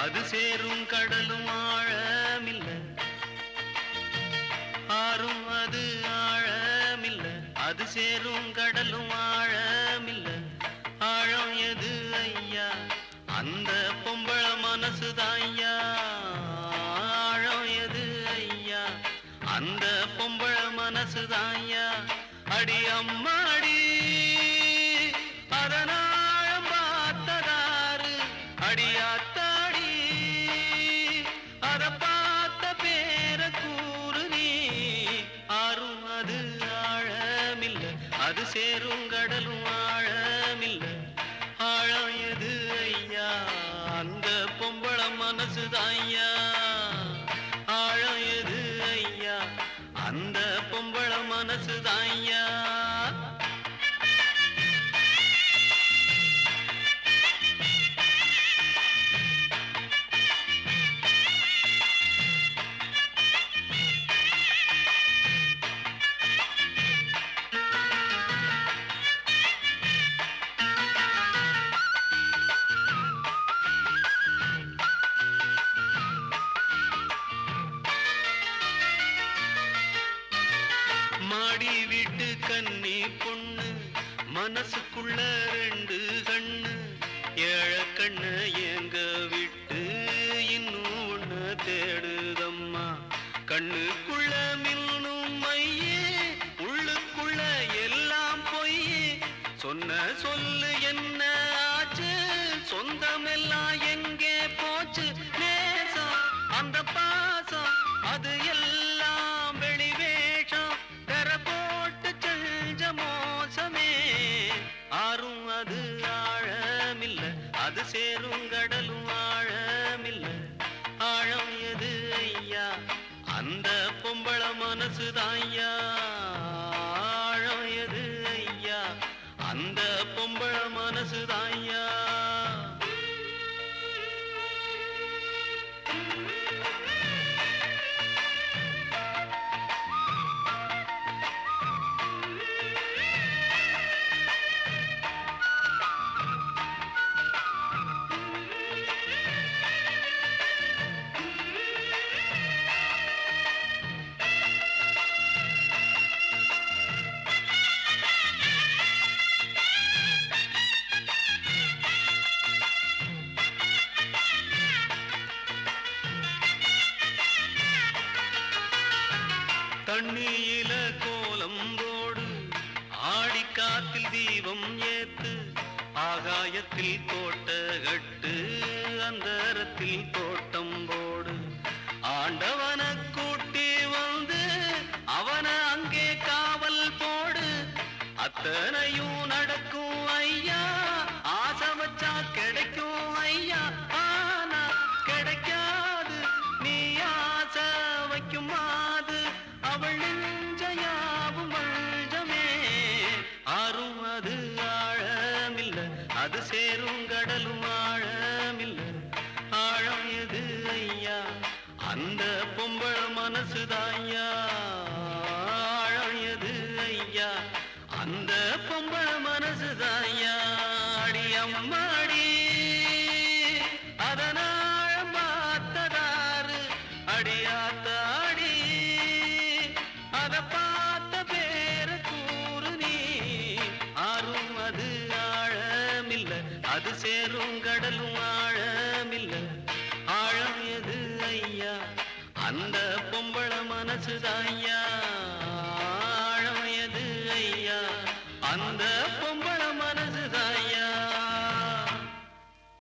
அது சேரும் கடலும் ஆழமில்ல. ஆறும் அது ஆழமில்ல. அது சேரும் கடலும் ஆழமில்ல. ஆழம் எது ஐயா? அந்த பொம்பள மனசுதான் ஐயா? ஆழம் எது ஐயா? அந்த பொம்பள மனசுதான் ஐயா? அடி அம்மாடி அதனாழம் பார்த்ததாறு அடியாத்த அது சேரும் கடலும் ஆழமில்லை. ஆழம் எது ஐயா? அந்த பொம்பளம் மனசுதான் ஐயா. மாடி வீட்டு கன்னி பொண்ணு மனசுக்குள்ள ரெண்டு கண்ணு ஏழ கண்ணு எங்க விட்டு இன்னும் ஒண்ணு தேடுதம்மா. கண்ணுக்குள்ள மின்னும் மையே உள்ளுக்குள்ள எல்லாம் பொய்யே. சொன்ன சொல்லு என்ன ஆச்சு? சொந்தமெல்லாம் எங்கே போச்சு? நேசம் அந்த பாசம் அது அது சேரும் கடலும் தண்ணியில கோலம் போடு. ஆடி காத்தில் தீபம் ஏத்து ஆகாயத்தில் கோட்ட கட்டு அந்தரத்தில் தோட்டம் போடு. ஆண்டவன கூட்டி வந்து அவன அங்கே காவல் போடு. அத்தனையும் மனசுதாய்யா ஆழம் ஐயா. அந்த பொம்பள மனசுதாய்யா. அடி அம்மாடி. அதனாழம் பார்த்ததாரு அடியாத்தாடி அத பார்த்த பேர கூறு நீ. ஆறும் அது ஆழமில்லை. அது சேரும் கடலும் ஆழ ஐயா